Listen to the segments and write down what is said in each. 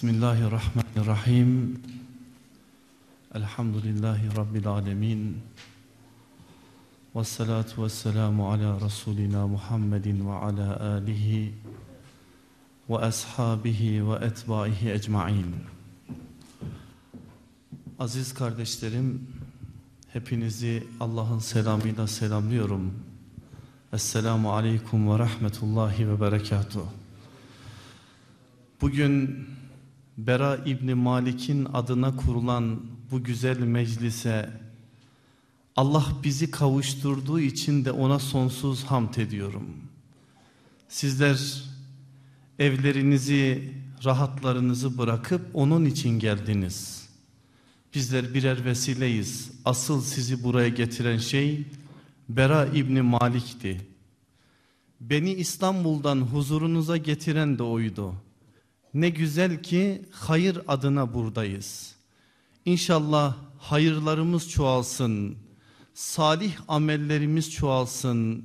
Bismillahirrahmanirrahim. Elhamdülillahi Rabbil alemin. Ve salatu ve selamu ala Resulina Muhammedin ve ala alihi ve ashabihi ve etbaihi ecmain. Aziz kardeşlerim, hepinizi Allah'ın selamıyla selamlıyorum. Esselamu aleyküm ve rahmetullahi ve berekatuhu. Bugün Bera İbni Malik'in adına kurulan bu güzel meclise Allah bizi kavuşturduğu için de ona sonsuz hamd ediyorum. Sizler evlerinizi, rahatlarınızı bırakıp onun için geldiniz. Bizler birer vesileyiz. Asıl sizi buraya getiren şey Bera İbni Malik'ti. Beni İstanbul'dan huzurunuza getiren de oydu. Ne güzel ki hayır adına buradayız. İnşallah hayırlarımız çoğalsın. Salih amellerimiz çoğalsın.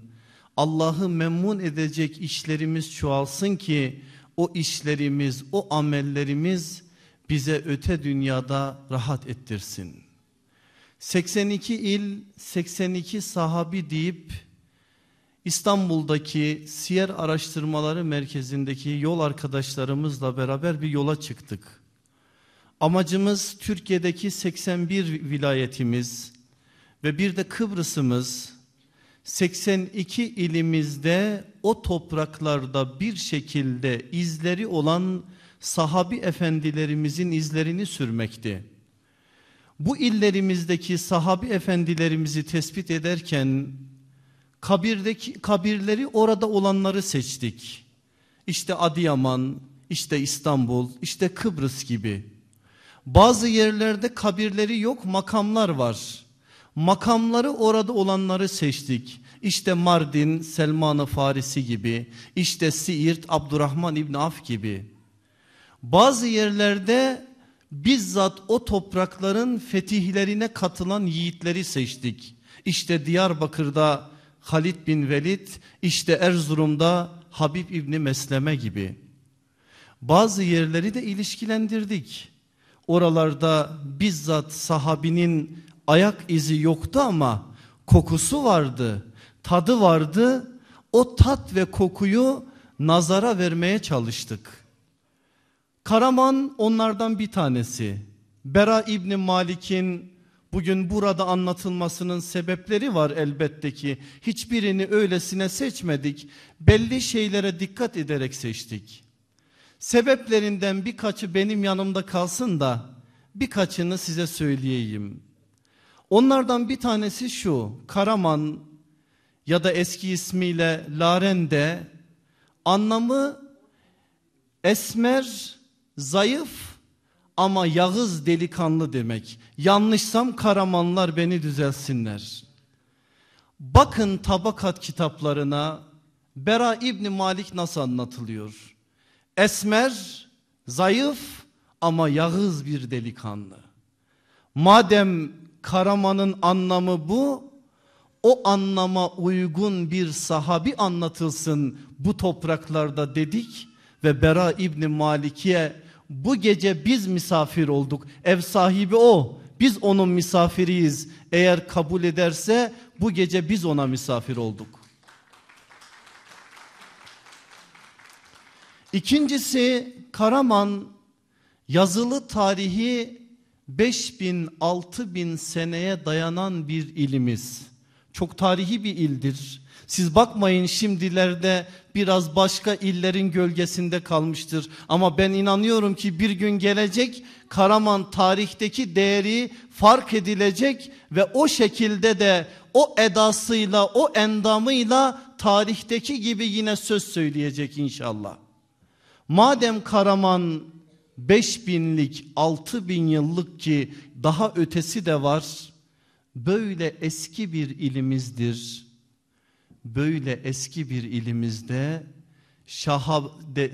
Allah'ı memnun edecek işlerimiz çoğalsın ki o işlerimiz, o amellerimiz bize öte dünyada rahat ettirsin. 82 il, 82 sahabi deyip İstanbul'daki Siyer Araştırmaları Merkezi'ndeki yol arkadaşlarımızla beraber bir yola çıktık. Amacımız Türkiye'deki 81 vilayetimiz ve bir de Kıbrıs'ımız 82 ilimizde o topraklarda bir şekilde izleri olan sahabi efendilerimizin izlerini sürmekti. Bu illerimizdeki sahabi efendilerimizi tespit ederken kabirdeki kabirleri orada olanları seçtik. İşte Adıyaman, işte İstanbul, işte Kıbrıs gibi. Bazı yerlerde kabirleri yok makamlar var. Makamları orada olanları seçtik. İşte Mardin, Selman-ı Farisi gibi, işte Siirt, Abdurrahman İbni Af gibi. Bazı yerlerde bizzat o toprakların fetihlerine katılan yiğitleri seçtik. İşte Diyarbakır'da Halid bin Velid, işte Erzurum'da Habib İbni Mesleme gibi. Bazı yerleri de ilişkilendirdik. Oralarda bizzat sahabinin ayak izi yoktu ama kokusu vardı, tadı vardı. O tat ve kokuyu nazara vermeye çalıştık. Karaman onlardan bir tanesi. Bera İbni Malik'in bugün burada anlatılmasının sebepleri var elbette ki. Hiçbirini öylesine seçmedik. Belli şeylere dikkat ederek seçtik. Sebeplerinden birkaçı benim yanımda kalsın da birkaçını size söyleyeyim. Onlardan bir tanesi şu. Karaman ya da eski ismiyle Larende anlamı esmer, zayıf ama Yağız delikanlı demek. Yanlışsam Karamanlar beni düzelsinler. Bakın tabakat kitaplarına Bera İbni Malik nasıl anlatılıyor? Esmer, zayıf ama Yağız bir delikanlı. Madem Karaman'ın anlamı bu, o anlama uygun bir sahabi anlatılsın bu topraklarda dedik ve Bera İbni Malik'e bu gece biz misafir olduk. Ev sahibi o. Biz onun misafiriyiz. Eğer kabul ederse bu gece biz ona misafir olduk. İkincisi Karaman yazılı tarihi 5000 6000 seneye dayanan bir ilimiz. Çok tarihi bir ildir. Siz bakmayın şimdilerde biraz başka illerin gölgesinde kalmıştır. Ama ben inanıyorum ki bir gün gelecek Karaman tarihteki değeri fark edilecek ve o şekilde de o edasıyla o endamıyla tarihteki gibi yine söz söyleyecek inşallah. Madem Karaman 5000'lik 6000 yıllık ki daha ötesi de var. Böyle eski bir ilimizdir böyle eski bir ilimizde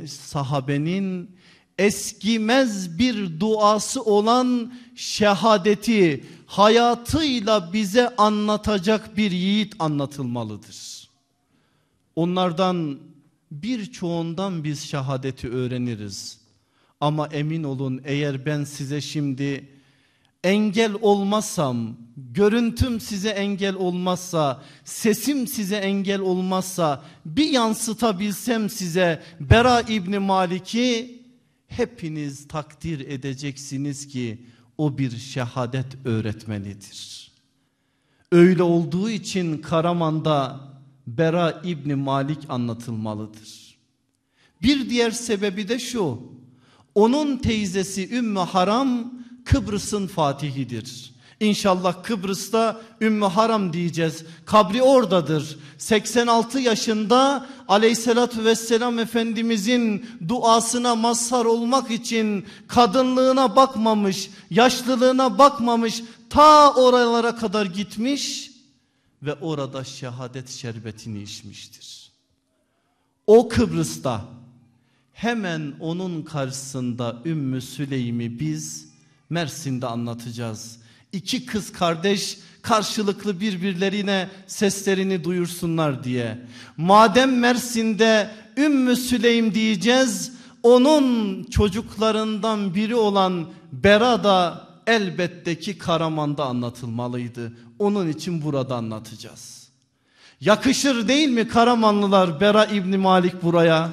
sahabenin eskimez bir duası olan şehadeti hayatıyla bize anlatacak bir yiğit anlatılmalıdır. Onlardan birçoğundan biz şehadeti öğreniriz. Ama emin olun eğer ben size şimdi engel olmazsam, görüntüm size engel olmazsa, sesim size engel olmazsa, bir yansıtabilsem size Bera İbni Malik'i hepiniz takdir edeceksiniz ki o bir şehadet öğretmenidir. Öyle olduğu için Karaman'da Bera İbni Malik anlatılmalıdır. Bir diğer sebebi de şu. Onun teyzesi Ümmü Haram Kıbrıs'ın fatihidir. İnşallah Kıbrıs'ta Ümmü Haram diyeceğiz. Kabri oradadır. 86 yaşında aleyhissalatü vesselam Efendimizin duasına mazhar olmak için kadınlığına bakmamış, yaşlılığına bakmamış ta oralara kadar gitmiş ve orada şehadet şerbetini içmiştir. O Kıbrıs'ta hemen onun karşısında Ümmü Süleym'i biz Mersin'de anlatacağız. İki kız kardeş karşılıklı birbirlerine seslerini duyursunlar diye. Madem Mersin'de Ümmü Süleym diyeceğiz onun çocuklarından biri olan Bera da elbette ki Karaman'da anlatılmalıydı. Onun için burada anlatacağız. Yakışır değil mi Karamanlılar Bera İbni Malik buraya?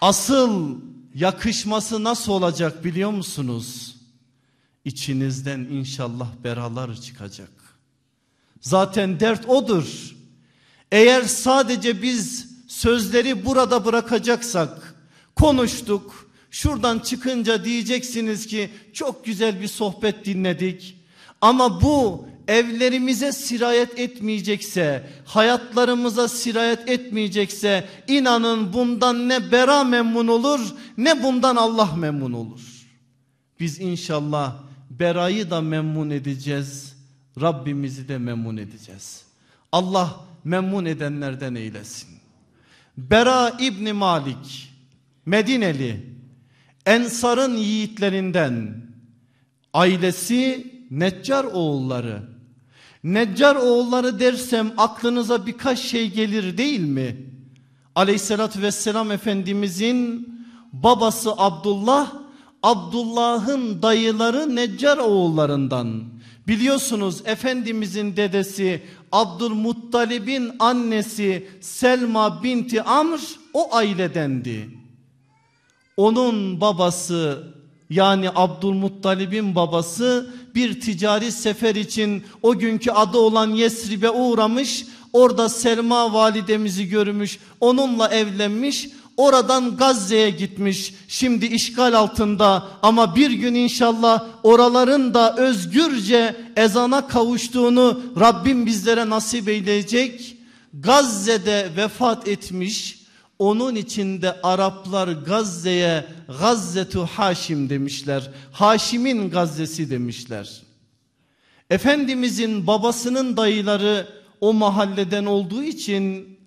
Asıl yakışması nasıl olacak biliyor musunuz? İçinizden inşallah beralar çıkacak. Zaten dert odur. Eğer sadece biz sözleri burada bırakacaksak, konuştuk, şuradan çıkınca diyeceksiniz ki çok güzel bir sohbet dinledik. Ama bu evlerimize sirayet etmeyecekse, hayatlarımıza sirayet etmeyecekse inanın bundan ne bera memnun olur ne bundan Allah memnun olur. Biz inşallah berayı da memnun edeceğiz. Rabbimizi de memnun edeceğiz. Allah memnun edenlerden eylesin. Bera İbni Malik Medineli Ensar'ın yiğitlerinden ailesi Neccar oğulları Neccar oğulları dersem aklınıza birkaç şey gelir değil mi? Aleyhissalatü vesselam Efendimizin babası Abdullah, Abdullah'ın dayıları Neccar oğullarından. Biliyorsunuz Efendimizin dedesi Abdülmuttalib'in annesi Selma binti Amr o ailedendi. Onun babası yani Abdülmuttalib'in babası bir ticari sefer için o günkü adı olan Yesrib'e uğramış. Orada Selma validemizi görmüş. Onunla evlenmiş. Oradan Gazze'ye gitmiş. Şimdi işgal altında ama bir gün inşallah oraların da özgürce ezana kavuştuğunu Rabbim bizlere nasip eyleyecek. Gazze'de vefat etmiş. Onun içinde Araplar Gazze'ye Gazzetu Haşim demişler. Haşim'in Gazze'si demişler. Efendimizin babasının dayıları o mahalleden olduğu için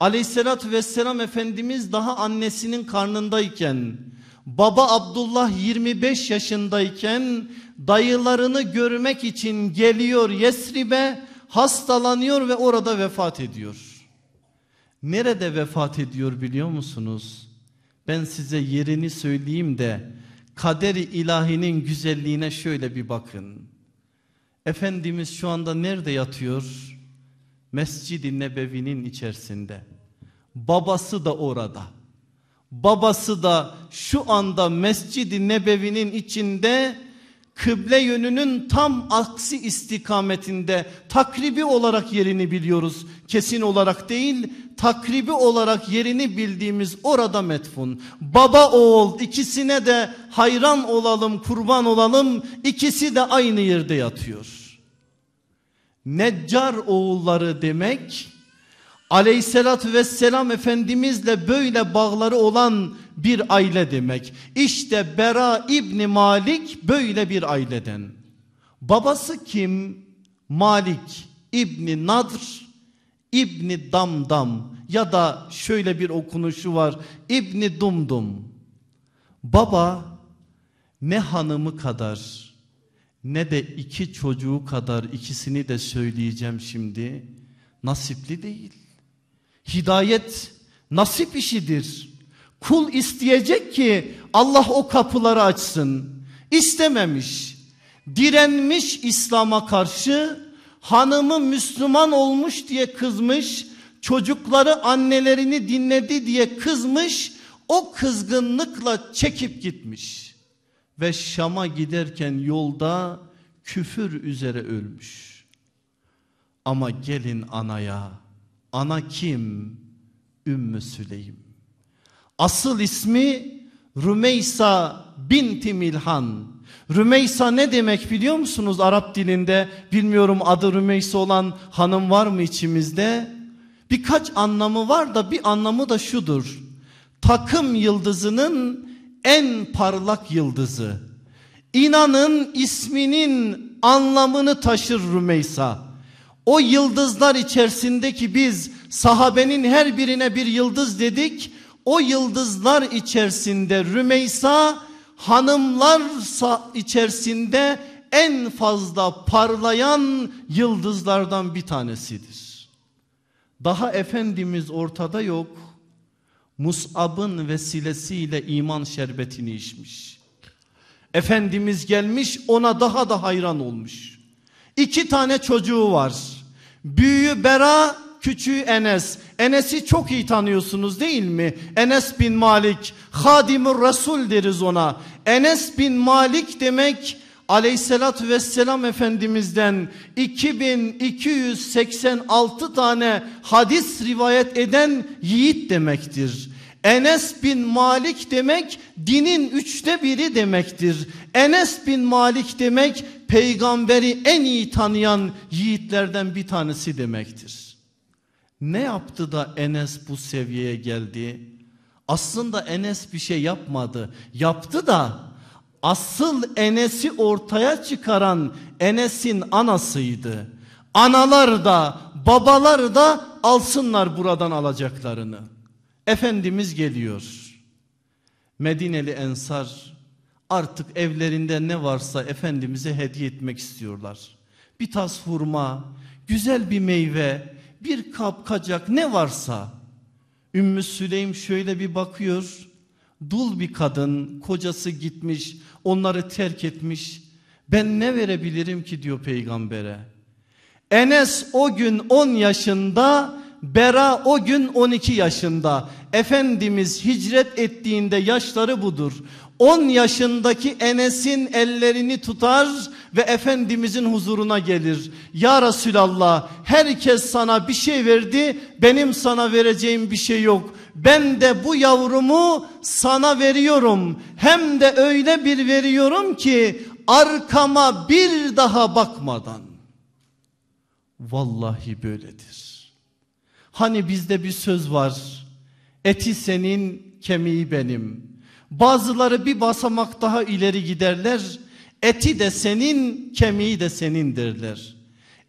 aleyhissalatü vesselam Efendimiz daha annesinin karnındayken baba Abdullah 25 yaşındayken dayılarını görmek için geliyor Yesrib'e hastalanıyor ve orada vefat ediyor. Nerede vefat ediyor biliyor musunuz? Ben size yerini söyleyeyim de kaderi ilahinin güzelliğine şöyle bir bakın. Efendimiz şu anda nerede yatıyor? Mescid-i Nebevi'nin içerisinde. Babası da orada. Babası da şu anda Mescid-i Nebevi'nin içinde kıble yönünün tam aksi istikametinde takribi olarak yerini biliyoruz. Kesin olarak değil takribi olarak yerini bildiğimiz orada metfun. Baba oğul ikisine de hayran olalım kurban olalım ikisi de aynı yerde yatıyor. Neccar oğulları demek aleyhissalatü vesselam efendimizle böyle bağları olan bir aile demek. İşte Bera İbni Malik böyle bir aileden. Babası kim? Malik İbni Nadr İbni Damdam ya da şöyle bir okunuşu var İbni Dumdum. Baba ne hanımı kadar ne de iki çocuğu kadar ikisini de söyleyeceğim şimdi nasipli değil. Hidayet nasip işidir. Kul isteyecek ki Allah o kapıları açsın. İstememiş. Direnmiş İslam'a karşı hanımı Müslüman olmuş diye kızmış. Çocukları annelerini dinledi diye kızmış. O kızgınlıkla çekip gitmiş. Ve Şam'a giderken yolda küfür üzere ölmüş. Ama gelin anaya. Ana kim? Ümmü Süleym. Asıl ismi Rümeysa binti Milhan. Rümeysa ne demek biliyor musunuz Arap dilinde? Bilmiyorum adı Rümeysa olan hanım var mı içimizde? Birkaç anlamı var da bir anlamı da şudur. Takım yıldızının en parlak yıldızı. İnanın isminin anlamını taşır Rümeysa. O yıldızlar içerisindeki biz sahabenin her birine bir yıldız dedik. O yıldızlar içerisinde Rümeysa hanımlar içerisinde en fazla parlayan yıldızlardan bir tanesidir. Daha Efendimiz ortada yok. Mus'ab'ın vesilesiyle iman şerbetini içmiş. Efendimiz gelmiş ona daha da hayran olmuş. İki tane çocuğu var. Büyüğü Bera, küçüğü Enes. Enes'i çok iyi tanıyorsunuz değil mi? Enes bin Malik, Hadimur Resul deriz ona. Enes bin Malik demek aleyhissalatü vesselam efendimizden 2286 tane hadis rivayet eden yiğit demektir. Enes bin Malik demek dinin üçte biri demektir. Enes bin Malik demek peygamberi en iyi tanıyan yiğitlerden bir tanesi demektir. Ne yaptı da Enes bu seviyeye geldi? Aslında Enes bir şey yapmadı. Yaptı da asıl Enes'i ortaya çıkaran Enes'in anasıydı. Analar da babalar da alsınlar buradan alacaklarını. Efendimiz geliyor. Medineli Ensar artık evlerinde ne varsa Efendimiz'e hediye etmek istiyorlar. Bir tas hurma, güzel bir meyve, bir kap kacak ne varsa. Ümmü Süleym şöyle bir bakıyor. Dul bir kadın, kocası gitmiş, onları terk etmiş. Ben ne verebilirim ki diyor peygambere. Enes o gün 10 yaşında, Bera o gün 12 yaşında. Efendimiz hicret ettiğinde yaşları budur. 10 yaşındaki Enes'in ellerini tutar ve Efendimizin huzuruna gelir. Ya Resulallah herkes sana bir şey verdi benim sana vereceğim bir şey yok. Ben de bu yavrumu sana veriyorum. Hem de öyle bir veriyorum ki arkama bir daha bakmadan. Vallahi böyledir. Hani bizde bir söz var. Eti senin, kemiği benim. Bazıları bir basamak daha ileri giderler. Eti de senin, kemiği de senin derler.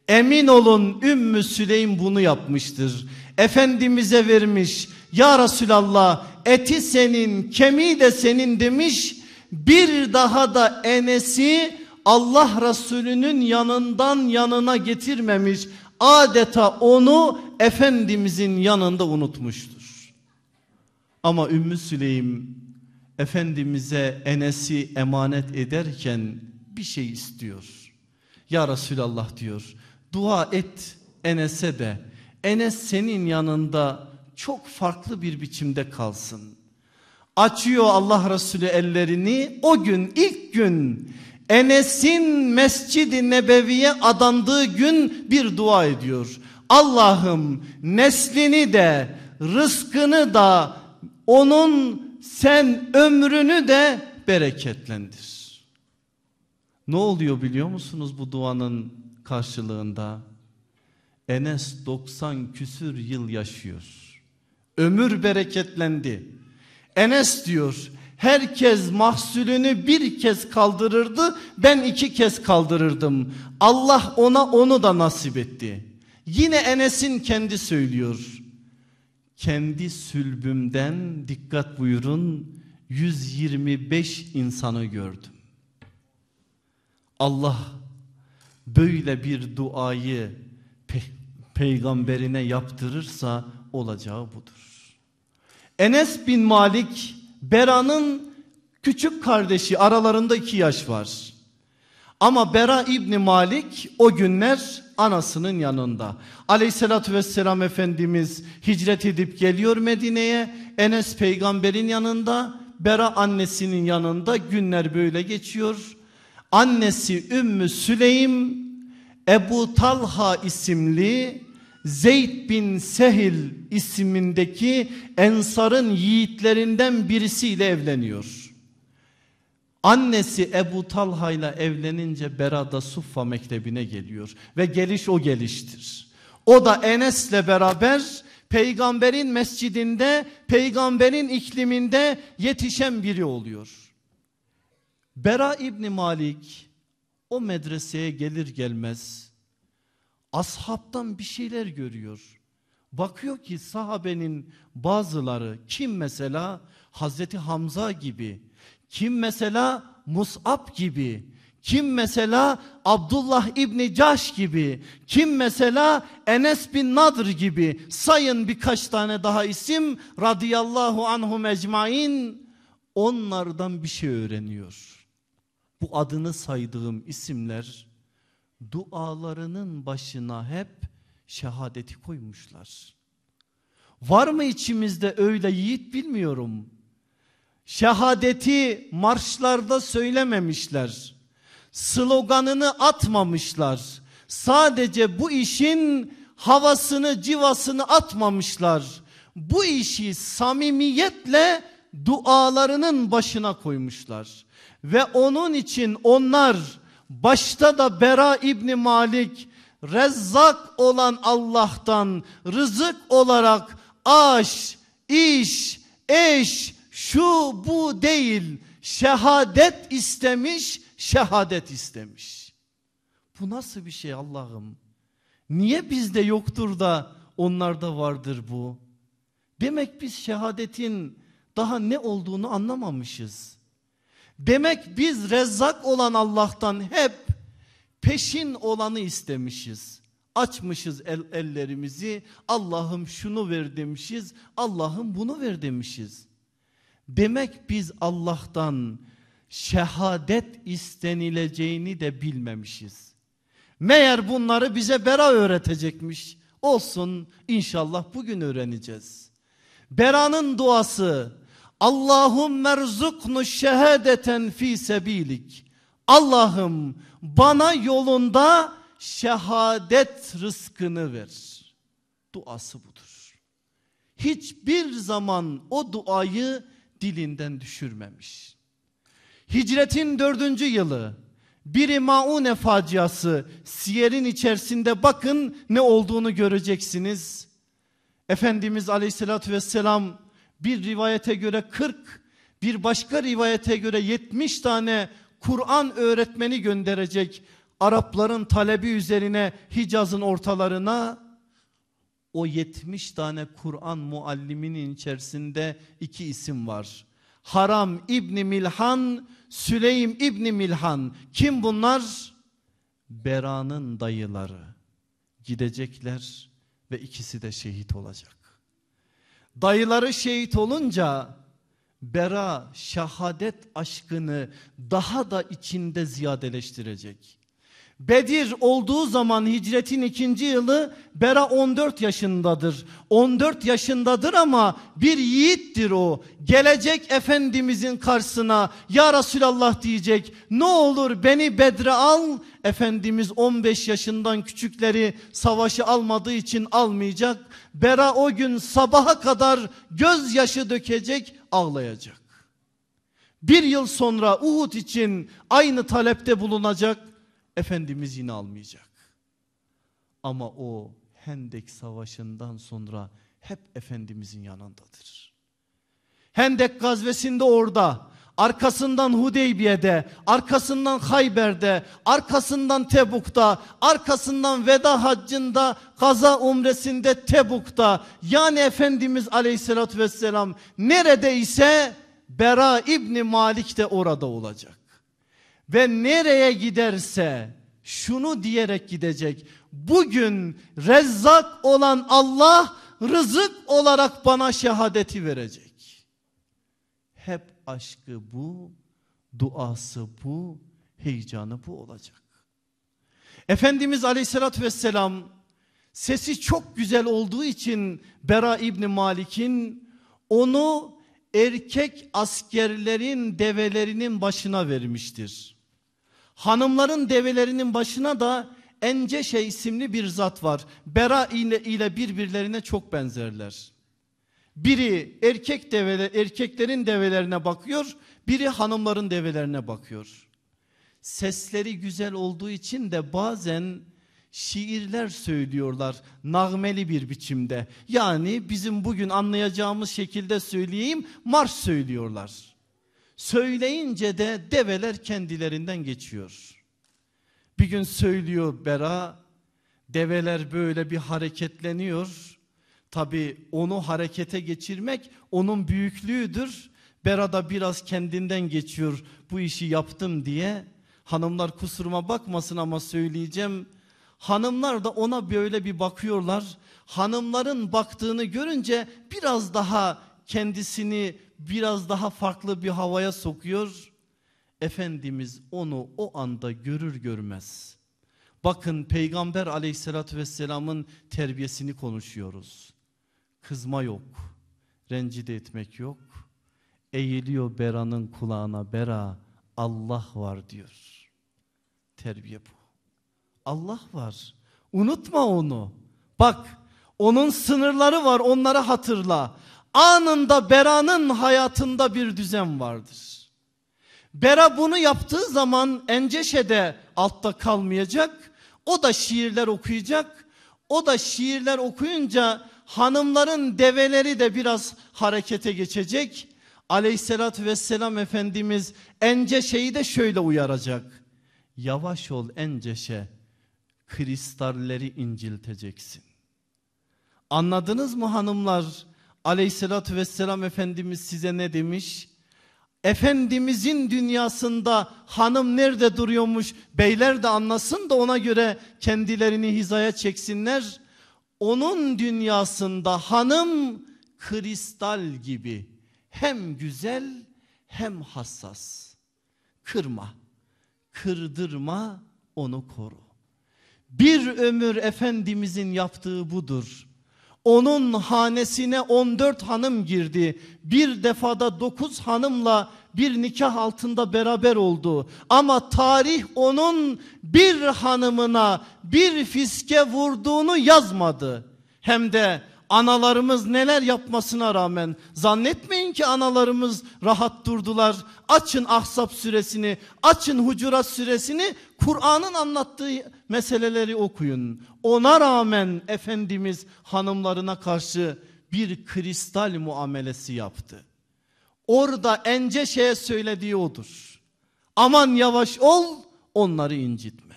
Emin olun Ümmü Süleym bunu yapmıştır. Efendimiz'e vermiş. Ya Resulallah eti senin, kemiği de senin demiş. Bir daha da Enes'i Allah Resulü'nün yanından yanına getirmemiş. Adeta onu Efendimizin yanında unutmuştur. Ama Ümmü Süleym Efendimiz'e Enes'i emanet ederken bir şey istiyor. Ya Resulallah diyor dua et Enes'e de Enes senin yanında çok farklı bir biçimde kalsın. Açıyor Allah Resulü ellerini o gün ilk gün Enes'in Mescid-i Nebevi'ye adandığı gün bir dua ediyor. Allah'ım neslini de rızkını da onun sen ömrünü de bereketlendir. Ne oluyor biliyor musunuz bu duanın karşılığında? Enes 90 küsür yıl yaşıyor. Ömür bereketlendi. Enes diyor herkes mahsulünü bir kez kaldırırdı ben iki kez kaldırırdım. Allah ona onu da nasip etti. Yine Enes'in kendi söylüyor kendi sülbümden dikkat buyurun 125 insanı gördüm. Allah böyle bir duayı pe peygamberine yaptırırsa olacağı budur. Enes bin Malik Bera'nın küçük kardeşi aralarında iki yaş var. Ama Bera İbni Malik o günler anasının yanında. Aleyhissalatü vesselam Efendimiz hicret edip geliyor Medine'ye. Enes peygamberin yanında. Bera annesinin yanında günler böyle geçiyor. Annesi Ümmü Süleym Ebu Talha isimli Zeyd bin Sehil ismindeki Ensar'ın yiğitlerinden birisiyle evleniyor. Annesi Ebu Talha ile evlenince Berada Suffa mektebine geliyor ve geliş o geliştir. O da Enes'le beraber peygamberin mescidinde, peygamberin ikliminde yetişen biri oluyor. Bera İbni Malik o medreseye gelir gelmez ashabtan bir şeyler görüyor. Bakıyor ki sahabenin bazıları kim mesela Hazreti Hamza gibi, kim mesela Mus'ab gibi, kim mesela Abdullah İbni Caş gibi, kim mesela Enes bin Nadr gibi sayın birkaç tane daha isim radıyallahu anhum ecmain onlardan bir şey öğreniyor. Bu adını saydığım isimler dualarının başına hep şehadeti koymuşlar. Var mı içimizde öyle yiğit bilmiyorum. Şehadeti marşlarda söylememişler. Sloganını atmamışlar. Sadece bu işin havasını civasını atmamışlar. Bu işi samimiyetle dualarının başına koymuşlar. Ve onun için onlar başta da Bera İbni Malik Rezzak olan Allah'tan rızık olarak aş, iş, eş, şu bu değil şehadet istemiş, şehadet istemiş. Bu nasıl bir şey Allah'ım? Niye bizde yoktur da onlarda vardır bu? Demek biz şehadetin daha ne olduğunu anlamamışız. Demek biz rezzak olan Allah'tan hep peşin olanı istemişiz. Açmışız el, ellerimizi Allah'ım şunu ver demişiz Allah'ım bunu ver demişiz. Demek biz Allah'tan şehadet istenileceğini de bilmemişiz. Meğer bunları bize Bera öğretecekmiş. Olsun inşallah bugün öğreneceğiz. Bera'nın duası Allahum merzuknu şehadeten fi sebilik. Allah'ım bana yolunda şehadet rızkını ver. Duası budur. Hiçbir zaman o duayı dilinden düşürmemiş. Hicretin dördüncü yılı biri Maune faciası siyerin içerisinde bakın ne olduğunu göreceksiniz. Efendimiz aleyhissalatü vesselam bir rivayete göre 40 bir başka rivayete göre 70 tane Kur'an öğretmeni gönderecek Arapların talebi üzerine Hicaz'ın ortalarına o 70 tane Kur'an mualliminin içerisinde iki isim var. Haram İbni Milhan, Süleym İbni Milhan. Kim bunlar? Bera'nın dayıları. Gidecekler ve ikisi de şehit olacak. Dayıları şehit olunca Bera şehadet aşkını daha da içinde ziyadeleştirecek. Bedir olduğu zaman hicretin ikinci yılı Bera 14 yaşındadır. 14 yaşındadır ama bir yiğittir o. Gelecek Efendimizin karşısına ya Resulallah diyecek ne olur beni Bedre al. Efendimiz 15 yaşından küçükleri savaşı almadığı için almayacak. Bera o gün sabaha kadar gözyaşı dökecek ağlayacak. Bir yıl sonra Uhud için aynı talepte bulunacak Efendimiz yine almayacak. Ama o Hendek Savaşı'ndan sonra hep Efendimizin yanındadır. Hendek gazvesinde orada, arkasından Hudeybiye'de, arkasından Hayber'de, arkasından Tebuk'ta, arkasından veda haccında, kaza umresinde Tebuk'ta. Yani Efendimiz aleyhissalatü vesselam neredeyse Bera İbni Malik de orada olacak. Ve nereye giderse şunu diyerek gidecek. bugün rezzak olan Allah rızık olarak bana şehadeti verecek. Hep aşkı bu, duası bu, heyecanı bu olacak. Efendimiz aleyhissalatü vesselam sesi çok güzel olduğu için Bera İbni Malik'in onu erkek askerlerin develerinin başına vermiştir. Hanımların develerinin başına da Enceşe isimli bir zat var. Bera ile, ile birbirlerine çok benzerler. Biri erkek develer, erkeklerin develerine bakıyor, biri hanımların develerine bakıyor. Sesleri güzel olduğu için de bazen şiirler söylüyorlar nağmeli bir biçimde. Yani bizim bugün anlayacağımız şekilde söyleyeyim marş söylüyorlar. Söyleyince de develer kendilerinden geçiyor. Bir gün söylüyor Bera develer böyle bir hareketleniyor. Tabi onu harekete geçirmek onun büyüklüğüdür. Bera da biraz kendinden geçiyor bu işi yaptım diye. Hanımlar kusuruma bakmasın ama söyleyeceğim Hanımlar da ona böyle bir bakıyorlar. Hanımların baktığını görünce biraz daha kendisini biraz daha farklı bir havaya sokuyor. Efendimiz onu o anda görür görmez. Bakın Peygamber aleyhissalatü vesselamın terbiyesini konuşuyoruz. Kızma yok, rencide etmek yok. Eğiliyor Bera'nın kulağına Bera Allah var diyor. Terbiye bu. Allah var. Unutma onu. Bak onun sınırları var onları hatırla. Anında Bera'nın hayatında bir düzen vardır. Bera bunu yaptığı zaman Enceşe'de altta kalmayacak. O da şiirler okuyacak. O da şiirler okuyunca hanımların develeri de biraz harekete geçecek. Aleyhissalatü vesselam Efendimiz Enceşe'yi de şöyle uyaracak. Yavaş ol Enceşe kristalleri incilteceksin. Anladınız mı hanımlar? Aleyhissalatü vesselam Efendimiz size ne demiş? Efendimizin dünyasında hanım nerede duruyormuş beyler de anlasın da ona göre kendilerini hizaya çeksinler. Onun dünyasında hanım kristal gibi hem güzel hem hassas. Kırma, kırdırma onu koru. Bir ömür Efendimizin yaptığı budur. Onun hanesine 14 hanım girdi. Bir defada 9 hanımla bir nikah altında beraber oldu. Ama tarih onun bir hanımına bir fiske vurduğunu yazmadı. Hem de Analarımız neler yapmasına rağmen zannetmeyin ki analarımız rahat durdular. Açın Ahzab suresini, açın Hucurat suresini, Kur'an'ın anlattığı meseleleri okuyun. Ona rağmen Efendimiz hanımlarına karşı bir kristal muamelesi yaptı. Orada Enceşe'ye söylediği odur. Aman yavaş ol onları incitme.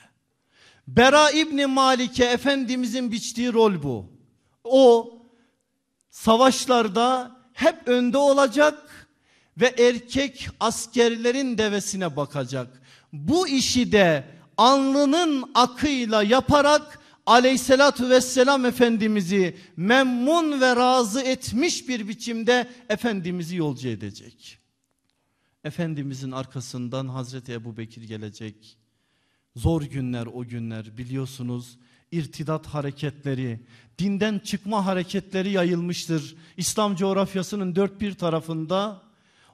Bera İbni Malik'e Efendimizin biçtiği rol bu. O savaşlarda hep önde olacak ve erkek askerlerin devesine bakacak. Bu işi de alnının akıyla yaparak aleyhissalatü vesselam Efendimiz'i memnun ve razı etmiş bir biçimde Efendimiz'i yolcu edecek. Efendimizin arkasından Hazreti Ebu Bekir gelecek. Zor günler o günler biliyorsunuz irtidat hareketleri, dinden çıkma hareketleri yayılmıştır. İslam coğrafyasının dört bir tarafında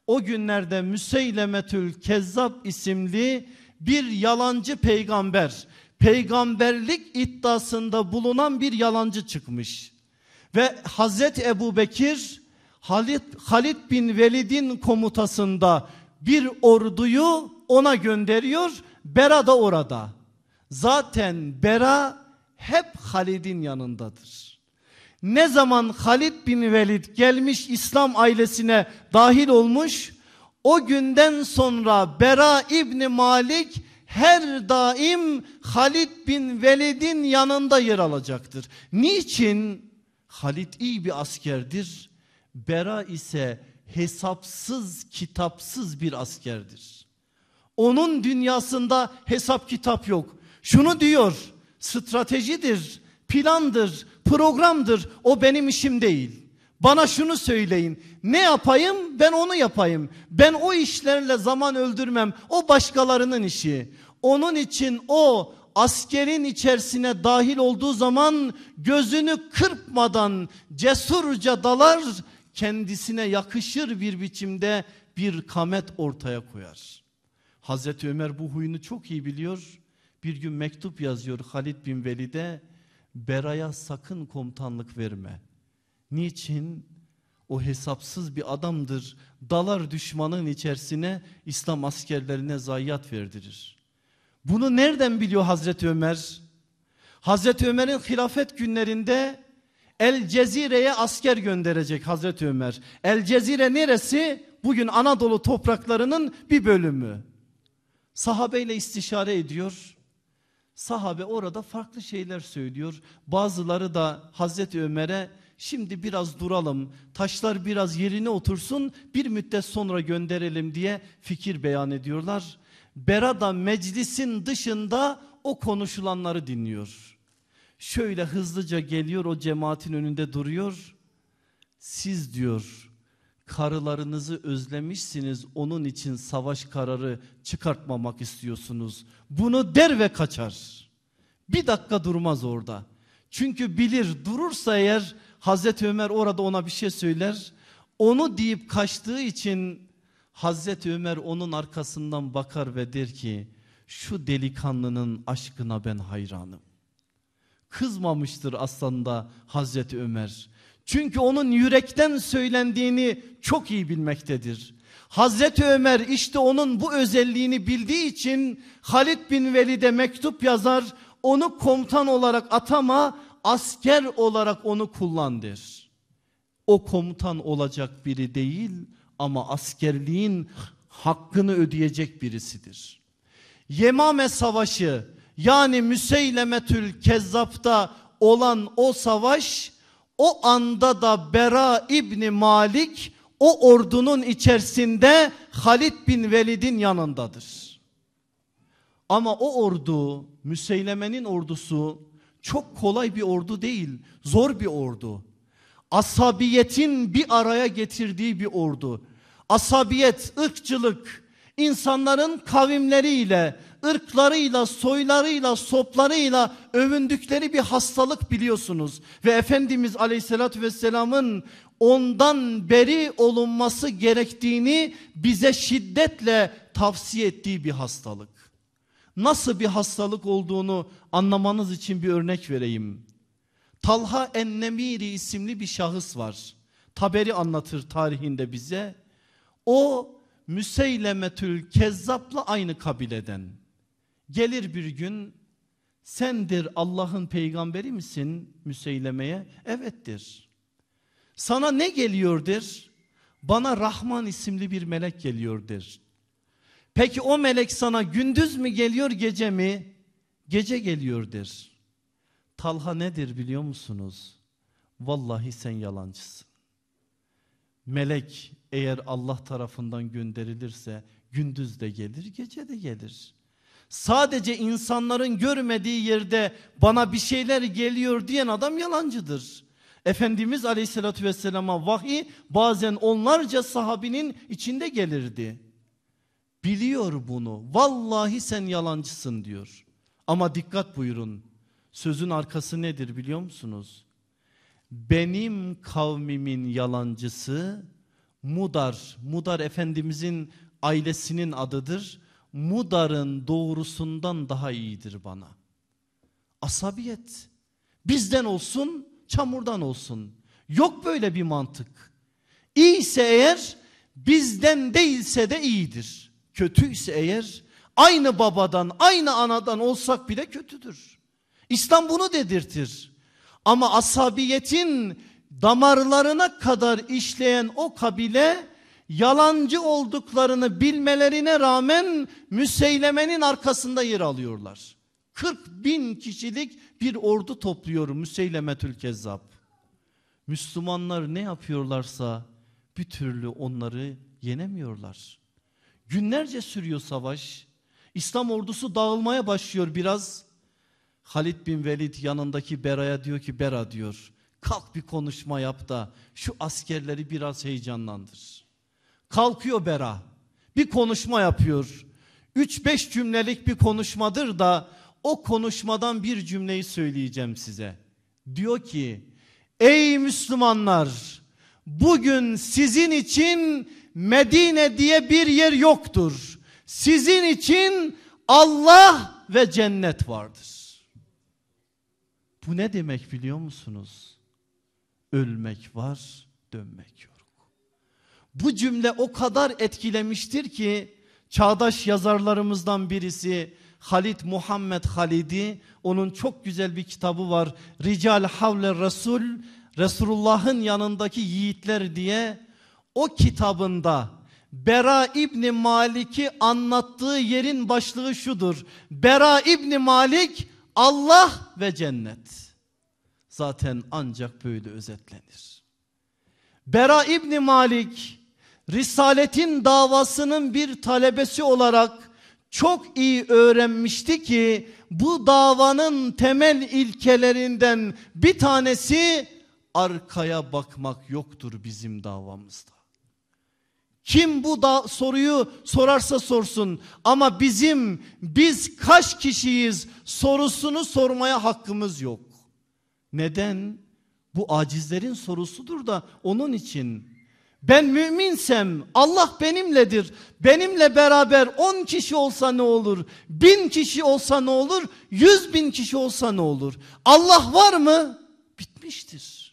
o günlerde Müseylemetül Kezzab isimli bir yalancı peygamber, peygamberlik iddiasında bulunan bir yalancı çıkmış. Ve Hazreti Ebu Bekir Halid, Halid bin Velid'in komutasında bir orduyu ona gönderiyor. Bera da orada. Zaten Bera hep Halid'in yanındadır. Ne zaman Halid bin Velid gelmiş İslam ailesine dahil olmuş o günden sonra Bera İbni Malik her daim Halid bin Velid'in yanında yer alacaktır. Niçin? Halid iyi bir askerdir. Bera ise hesapsız kitapsız bir askerdir. Onun dünyasında hesap kitap yok. Şunu diyor stratejidir, plandır, programdır. O benim işim değil. Bana şunu söyleyin. Ne yapayım? Ben onu yapayım. Ben o işlerle zaman öldürmem. O başkalarının işi. Onun için o askerin içerisine dahil olduğu zaman gözünü kırpmadan cesurca dalar kendisine yakışır bir biçimde bir kamet ortaya koyar. Hazreti Ömer bu huyunu çok iyi biliyor. Bir gün mektup yazıyor Halid bin Velid'e Bera'ya sakın komutanlık verme. Niçin? O hesapsız bir adamdır. Dalar düşmanın içerisine İslam askerlerine zayiat verdirir. Bunu nereden biliyor Hazreti Ömer? Hazreti Ömer'in hilafet günlerinde El Cezire'ye asker gönderecek Hazreti Ömer. El Cezire neresi? Bugün Anadolu topraklarının bir bölümü. Sahabeyle istişare ediyor. Sahabe orada farklı şeyler söylüyor. Bazıları da Hazreti Ömer'e şimdi biraz duralım taşlar biraz yerine otursun bir müddet sonra gönderelim diye fikir beyan ediyorlar. Berada meclisin dışında o konuşulanları dinliyor. Şöyle hızlıca geliyor o cemaatin önünde duruyor. Siz diyor karılarınızı özlemişsiniz onun için savaş kararı çıkartmamak istiyorsunuz. Bunu der ve kaçar. Bir dakika durmaz orada. Çünkü bilir durursa eğer Hazreti Ömer orada ona bir şey söyler. Onu deyip kaçtığı için Hazreti Ömer onun arkasından bakar ve der ki şu delikanlının aşkına ben hayranım. Kızmamıştır aslında Hazreti Ömer. Çünkü onun yürekten söylendiğini çok iyi bilmektedir. Hazreti Ömer işte onun bu özelliğini bildiği için Halid bin Velid'e mektup yazar. Onu komutan olarak atama asker olarak onu kullandır. O komutan olacak biri değil ama askerliğin hakkını ödeyecek birisidir. Yemame savaşı yani Müseylemetül Kezzap'ta olan o savaş o anda da Bera İbni Malik o ordunun içerisinde Halid bin Velid'in yanındadır. Ama o ordu Müseyleme'nin ordusu çok kolay bir ordu değil zor bir ordu. Asabiyetin bir araya getirdiği bir ordu. Asabiyet, ırkçılık, insanların kavimleriyle, ırklarıyla, soylarıyla, soplarıyla övündükleri bir hastalık biliyorsunuz. Ve Efendimiz Aleyhisselatü Vesselam'ın ondan beri olunması gerektiğini bize şiddetle tavsiye ettiği bir hastalık. Nasıl bir hastalık olduğunu anlamanız için bir örnek vereyim. Talha Ennemiri isimli bir şahıs var. Taberi anlatır tarihinde bize. O Müseylemetül Kezzap'la aynı kabileden. Gelir bir gün sendir Allah'ın peygamberi misin Müseyleme'ye? Evettir. Sana ne geliyordur? Bana Rahman isimli bir melek geliyordur. Peki o melek sana gündüz mü geliyor gece mi? Gece geliyordur. Talha nedir biliyor musunuz? Vallahi sen yalancısın. Melek eğer Allah tarafından gönderilirse gündüz de gelir gece de gelir. Sadece insanların görmediği yerde bana bir şeyler geliyor diyen adam yalancıdır. Efendimiz aleyhissalatü vesselama vahiy bazen onlarca sahabinin içinde gelirdi. Biliyor bunu vallahi sen yalancısın diyor. Ama dikkat buyurun sözün arkası nedir biliyor musunuz? Benim kavmimin yalancısı Mudar. Mudar Efendimizin ailesinin adıdır. Mudar'ın doğrusundan daha iyidir bana. Asabiyet. Bizden olsun, çamurdan olsun. Yok böyle bir mantık. İyiyse eğer bizden değilse de iyidir. Kötüyse eğer aynı babadan, aynı anadan olsak bile kötüdür. İslam bunu dedirtir. Ama asabiyetin damarlarına kadar işleyen o kabile yalancı olduklarını bilmelerine rağmen Müseyleme'nin arkasında yer alıyorlar. 40 bin kişilik bir ordu topluyor Müseylemetül Kezzab. Müslümanlar ne yapıyorlarsa bir türlü onları yenemiyorlar. Günlerce sürüyor savaş. İslam ordusu dağılmaya başlıyor biraz. Halid bin Velid yanındaki Bera'ya diyor ki Bera diyor kalk bir konuşma yap da şu askerleri biraz heyecanlandır. Kalkıyor Bera bir konuşma yapıyor. 3-5 cümlelik bir konuşmadır da o konuşmadan bir cümleyi söyleyeceğim size. Diyor ki ey Müslümanlar bugün sizin için Medine diye bir yer yoktur. Sizin için Allah ve cennet vardır. Bu ne demek biliyor musunuz? Ölmek var, dönmek yok. Bu cümle o kadar etkilemiştir ki çağdaş yazarlarımızdan birisi Halid Muhammed Halidi onun çok güzel bir kitabı var. Rical Havle Resul Resulullah'ın yanındaki yiğitler diye o kitabında Bera İbni Malik'i anlattığı yerin başlığı şudur. Bera İbni Malik Allah ve cennet. Zaten ancak böyle özetlenir. Bera İbni Malik Risaletin davasının bir talebesi olarak çok iyi öğrenmişti ki bu davanın temel ilkelerinden bir tanesi arkaya bakmak yoktur bizim davamızda. Kim bu da soruyu sorarsa sorsun ama bizim biz kaç kişiyiz sorusunu sormaya hakkımız yok. Neden? Bu acizlerin sorusudur da onun için ben müminsem Allah benimledir. Benimle beraber on kişi olsa ne olur? Bin kişi olsa ne olur? Yüz bin kişi olsa ne olur? Allah var mı? Bitmiştir.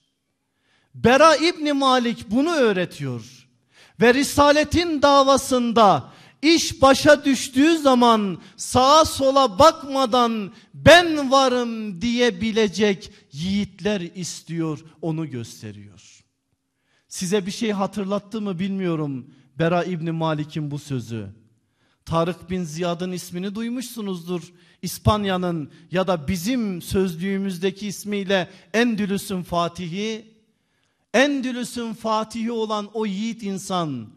Bera İbni Malik bunu öğretiyor. Ve Risaletin davasında iş başa düştüğü zaman sağa sola bakmadan ben varım diyebilecek yiğitler istiyor onu gösteriyor. Size bir şey hatırlattı mı bilmiyorum Bera İbni Malik'in bu sözü. Tarık bin Ziyad'ın ismini duymuşsunuzdur. İspanya'nın ya da bizim sözlüğümüzdeki ismiyle Endülüs'ün Fatihi. Endülüs'ün Fatihi olan o yiğit insan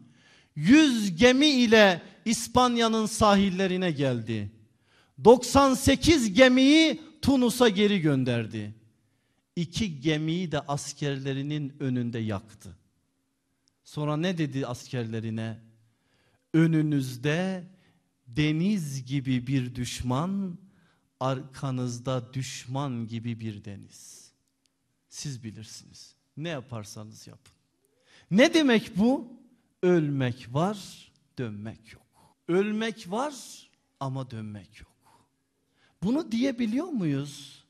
yüz gemi ile İspanya'nın sahillerine geldi. 98 gemiyi Tunus'a geri gönderdi. İki gemiyi de askerlerinin önünde yaktı. Sonra ne dedi askerlerine? Önünüzde deniz gibi bir düşman, arkanızda düşman gibi bir deniz. Siz bilirsiniz. Ne yaparsanız yapın. Ne demek bu? Ölmek var, dönmek yok. Ölmek var ama dönmek yok. Bunu diyebiliyor muyuz?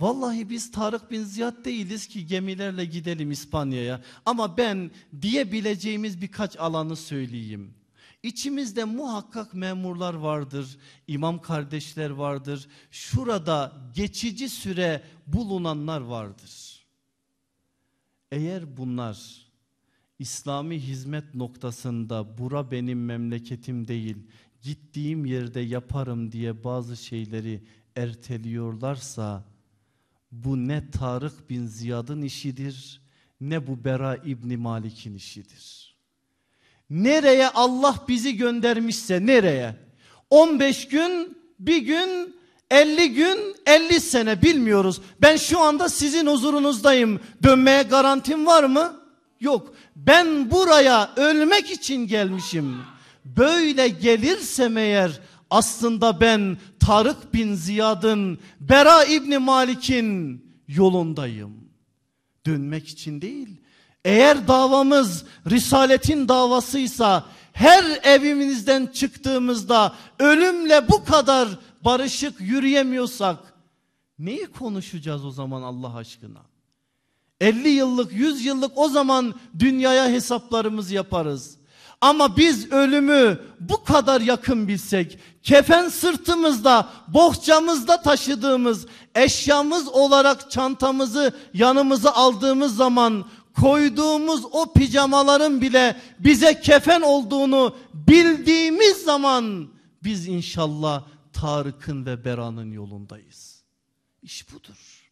Vallahi biz Tarık bin Ziyad değiliz ki gemilerle gidelim İspanya'ya. Ama ben diyebileceğimiz birkaç alanı söyleyeyim. İçimizde muhakkak memurlar vardır, imam kardeşler vardır. Şurada geçici süre bulunanlar vardır. Eğer bunlar İslami hizmet noktasında bura benim memleketim değil, gittiğim yerde yaparım diye bazı şeyleri erteliyorlarsa bu ne Tarık bin Ziyad'ın işidir ne bu Bera İbni Malik'in işidir. Nereye Allah bizi göndermişse nereye? 15 gün, bir gün, 50 gün, 50 sene bilmiyoruz. Ben şu anda sizin huzurunuzdayım. Dönmeye garantim var mı? Yok. Ben buraya ölmek için gelmişim. Böyle gelirsem eğer aslında ben Tarık bin Ziyad'ın Bera İbni Malik'in yolundayım. Dönmek için değil. Eğer davamız Risaletin davasıysa her evimizden çıktığımızda ölümle bu kadar barışık yürüyemiyorsak neyi konuşacağız o zaman Allah aşkına? 50 yıllık 100 yıllık o zaman dünyaya hesaplarımız yaparız. Ama biz ölümü bu kadar yakın bilsek, kefen sırtımızda, bohçamızda taşıdığımız eşyamız olarak çantamızı yanımıza aldığımız zaman koyduğumuz o pijamaların bile bize kefen olduğunu bildiğimiz zaman biz inşallah Tarık'ın ve Bera'nın yolundayız. İş budur.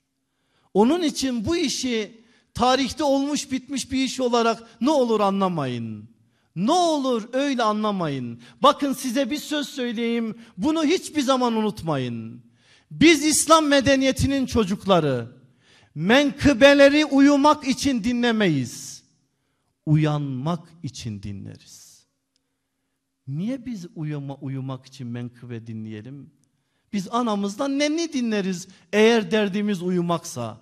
Onun için bu işi tarihte olmuş bitmiş bir iş olarak ne olur anlamayın. Ne olur öyle anlamayın. Bakın size bir söz söyleyeyim. Bunu hiçbir zaman unutmayın. Biz İslam medeniyetinin çocukları menkıbeleri uyumak için dinlemeyiz. Uyanmak için dinleriz. Niye biz uyuma, uyumak için menkıbe dinleyelim? Biz anamızdan nenni dinleriz eğer derdimiz uyumaksa.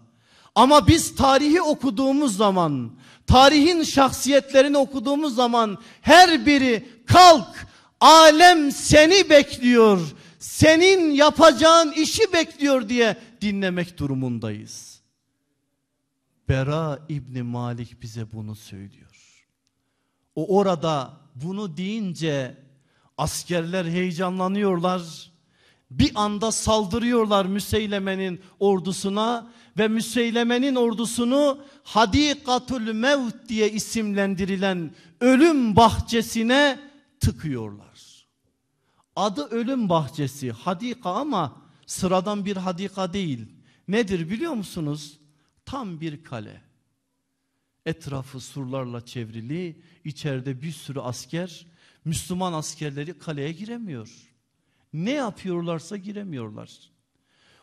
Ama biz tarihi okuduğumuz zaman, tarihin şahsiyetlerini okuduğumuz zaman her biri kalk, alem seni bekliyor, senin yapacağın işi bekliyor diye dinlemek durumundayız. Bera İbni Malik bize bunu söylüyor. O orada bunu deyince askerler heyecanlanıyorlar. Bir anda saldırıyorlar Müseyleme'nin ordusuna ve Müseyleme'nin ordusunu Hadikatul Mevt diye isimlendirilen ölüm bahçesine tıkıyorlar. Adı ölüm bahçesi hadika ama sıradan bir hadika değil. Nedir biliyor musunuz? Tam bir kale. Etrafı surlarla çevrili, içeride bir sürü asker, Müslüman askerleri kaleye giremiyor. Ne yapıyorlarsa giremiyorlar.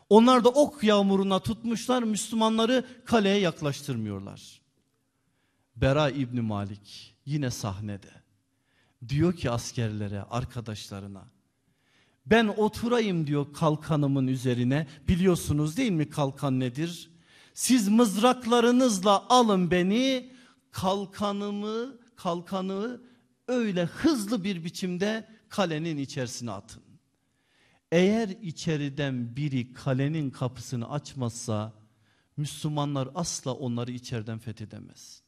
Onlar da ok yağmuruna tutmuşlar Müslümanları kaleye yaklaştırmıyorlar. Bera İbni Malik yine sahnede. Diyor ki askerlere arkadaşlarına ben oturayım diyor kalkanımın üzerine biliyorsunuz değil mi kalkan nedir? Siz mızraklarınızla alın beni kalkanımı kalkanı öyle hızlı bir biçimde kalenin içerisine atın. Eğer içeriden biri kalenin kapısını açmazsa Müslümanlar asla onları içeriden fethedemez.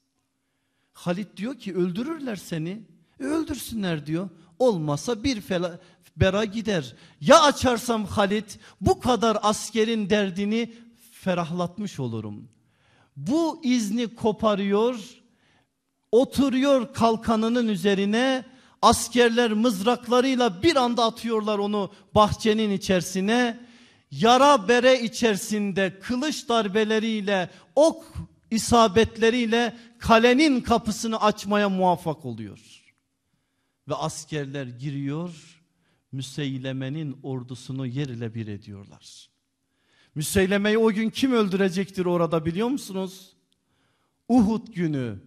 Halit diyor ki öldürürler seni. E öldürsünler diyor. Olmasa bir fela, bera gider. Ya açarsam Halit bu kadar askerin derdini ferahlatmış olurum. Bu izni koparıyor, oturuyor kalkanının üzerine Askerler mızraklarıyla bir anda atıyorlar onu bahçenin içerisine. Yara bere içerisinde kılıç darbeleriyle ok isabetleriyle kalenin kapısını açmaya muvaffak oluyor. Ve askerler giriyor Müseyleme'nin ordusunu yer ile bir ediyorlar. Müseyleme'yi o gün kim öldürecektir orada biliyor musunuz? Uhud günü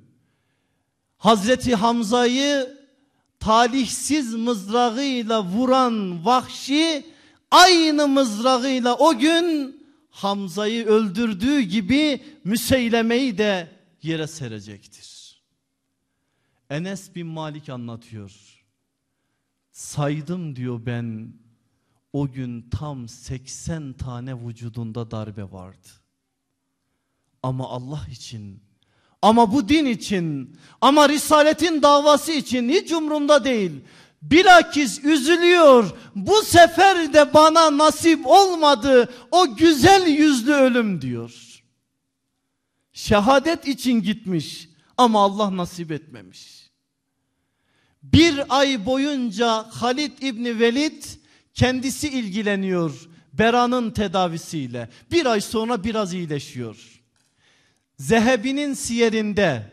Hazreti Hamza'yı talihsiz mızrağıyla vuran vahşi aynı mızrağıyla o gün Hamza'yı öldürdüğü gibi Müseyleme'yi de yere serecektir. Enes bin Malik anlatıyor. Saydım diyor ben o gün tam 80 tane vücudunda darbe vardı. Ama Allah için ama bu din için ama risaletin davası için hiç umrunda değil. Bilakis üzülüyor. Bu sefer de bana nasip olmadı o güzel yüzlü ölüm diyor. Şehadet için gitmiş ama Allah nasip etmemiş. Bir ay boyunca Halid İbni Velid kendisi ilgileniyor Bera'nın tedavisiyle. Bir ay sonra biraz iyileşiyor. Zehebi'nin siyerinde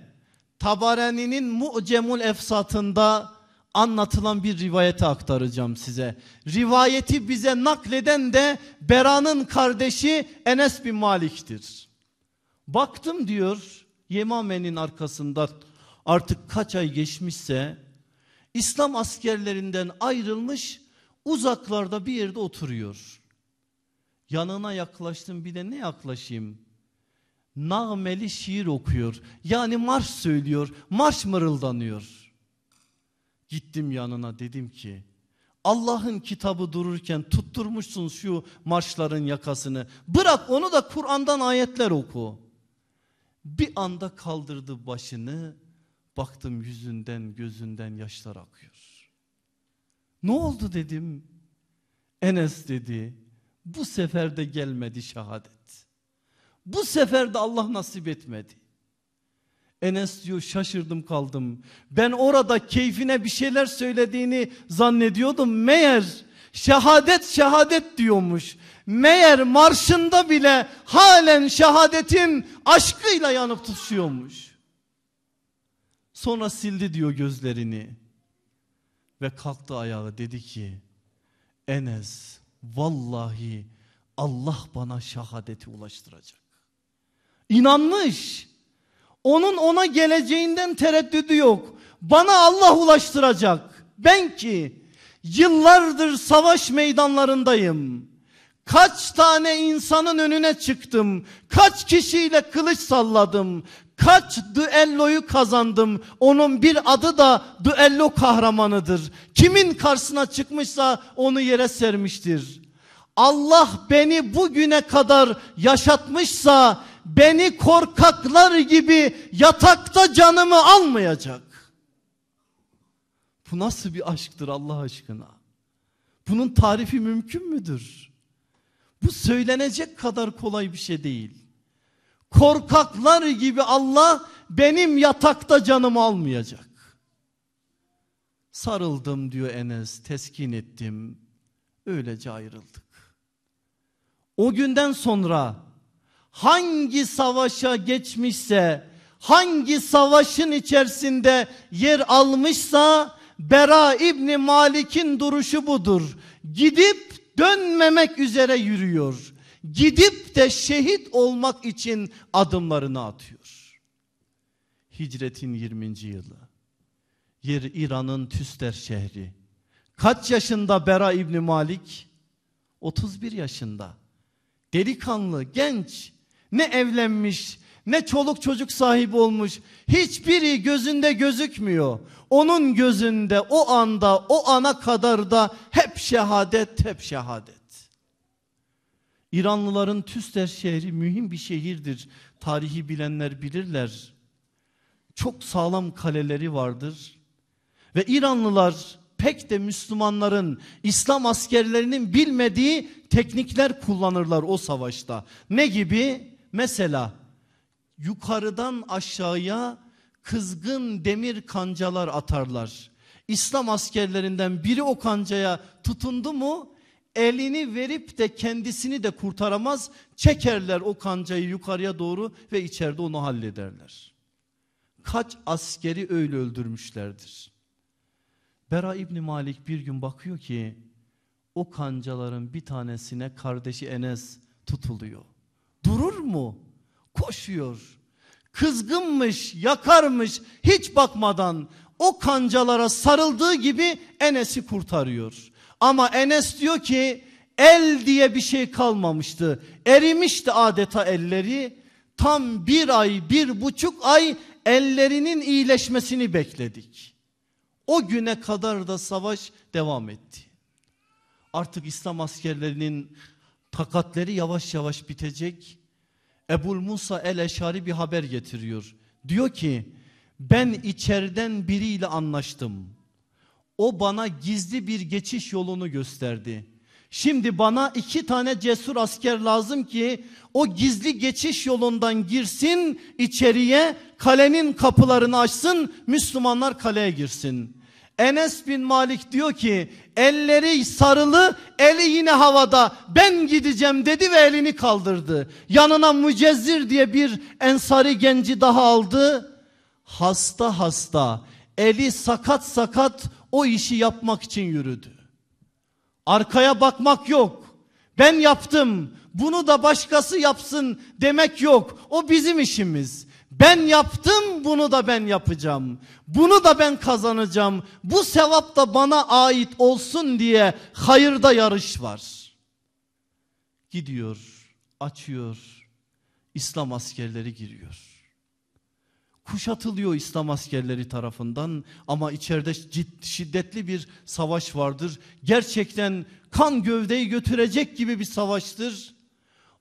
Tabarani'nin Mu'cemul Efsat'ında anlatılan bir rivayeti aktaracağım size. Rivayeti bize nakleden de Bera'nın kardeşi Enes bin Malik'tir. Baktım diyor Yemame'nin arkasında artık kaç ay geçmişse İslam askerlerinden ayrılmış uzaklarda bir yerde oturuyor. Yanına yaklaştım bir de ne yaklaşayım? Nağmeli şiir okuyor. Yani marş söylüyor. Marş mırıldanıyor. Gittim yanına dedim ki Allah'ın kitabı dururken tutturmuşsun şu marşların yakasını. Bırak onu da Kur'an'dan ayetler oku. Bir anda kaldırdı başını. Baktım yüzünden gözünden yaşlar akıyor. Ne oldu dedim. Enes dedi. Bu sefer de gelmedi şehadet. Bu sefer de Allah nasip etmedi. Enes diyor şaşırdım kaldım. Ben orada keyfine bir şeyler söylediğini zannediyordum. Meğer şehadet şehadet diyormuş. Meğer marşında bile halen şehadetin aşkıyla yanıp tutuşuyormuş. Sonra sildi diyor gözlerini. Ve kalktı ayağı dedi ki Enes vallahi Allah bana şehadeti ulaştıracak. İnanmış. Onun ona geleceğinden tereddüdü yok. Bana Allah ulaştıracak. Ben ki yıllardır savaş meydanlarındayım. Kaç tane insanın önüne çıktım. Kaç kişiyle kılıç salladım. Kaç düelloyu kazandım. Onun bir adı da düello kahramanıdır. Kimin karşısına çıkmışsa onu yere sermiştir. Allah beni bugüne kadar yaşatmışsa beni korkaklar gibi yatakta canımı almayacak. Bu nasıl bir aşktır Allah aşkına? Bunun tarifi mümkün müdür? Bu söylenecek kadar kolay bir şey değil. Korkaklar gibi Allah benim yatakta canımı almayacak. Sarıldım diyor Enes, teskin ettim. Öylece ayrıldık. O günden sonra hangi savaşa geçmişse, hangi savaşın içerisinde yer almışsa Bera İbni Malik'in duruşu budur. Gidip dönmemek üzere yürüyor. Gidip de şehit olmak için adımlarını atıyor. Hicretin 20. yılı. Yer İran'ın Tüster şehri. Kaç yaşında Bera İbni Malik? 31 yaşında. Delikanlı, genç. Ne evlenmiş, ne çoluk çocuk sahibi olmuş. Hiçbiri gözünde gözükmüyor. Onun gözünde o anda o ana kadar da hep şehadet hep şehadet. İranlıların Tüster şehri mühim bir şehirdir. Tarihi bilenler bilirler. Çok sağlam kaleleri vardır. Ve İranlılar pek de Müslümanların İslam askerlerinin bilmediği teknikler kullanırlar o savaşta. Ne gibi? Mesela yukarıdan aşağıya kızgın demir kancalar atarlar. İslam askerlerinden biri o kancaya tutundu mu elini verip de kendisini de kurtaramaz. Çekerler o kancayı yukarıya doğru ve içeride onu hallederler. Kaç askeri öyle öldürmüşlerdir. Bera İbni Malik bir gün bakıyor ki o kancaların bir tanesine kardeşi Enes tutuluyor. Durur mu? Koşuyor kızgınmış, yakarmış hiç bakmadan o kancalara sarıldığı gibi Enes'i kurtarıyor. Ama Enes diyor ki el diye bir şey kalmamıştı. Erimişti adeta elleri. Tam bir ay, bir buçuk ay ellerinin iyileşmesini bekledik. O güne kadar da savaş devam etti. Artık İslam askerlerinin takatleri yavaş yavaş bitecek. Ebul Musa el-Eşari bir haber getiriyor. Diyor ki ben içeriden biriyle anlaştım. O bana gizli bir geçiş yolunu gösterdi. Şimdi bana iki tane cesur asker lazım ki o gizli geçiş yolundan girsin içeriye kalenin kapılarını açsın Müslümanlar kaleye girsin. Enes bin Malik diyor ki elleri sarılı eli yine havada ben gideceğim dedi ve elini kaldırdı. Yanına Mücezzir diye bir ensari genci daha aldı. Hasta hasta eli sakat sakat o işi yapmak için yürüdü. Arkaya bakmak yok. Ben yaptım bunu da başkası yapsın demek yok. O bizim işimiz. Ben yaptım bunu da ben yapacağım. Bunu da ben kazanacağım. Bu sevap da bana ait olsun diye hayırda yarış var. Gidiyor, açıyor. İslam askerleri giriyor. Kuşatılıyor İslam askerleri tarafından ama içeride şiddetli bir savaş vardır. Gerçekten kan gövdeyi götürecek gibi bir savaştır.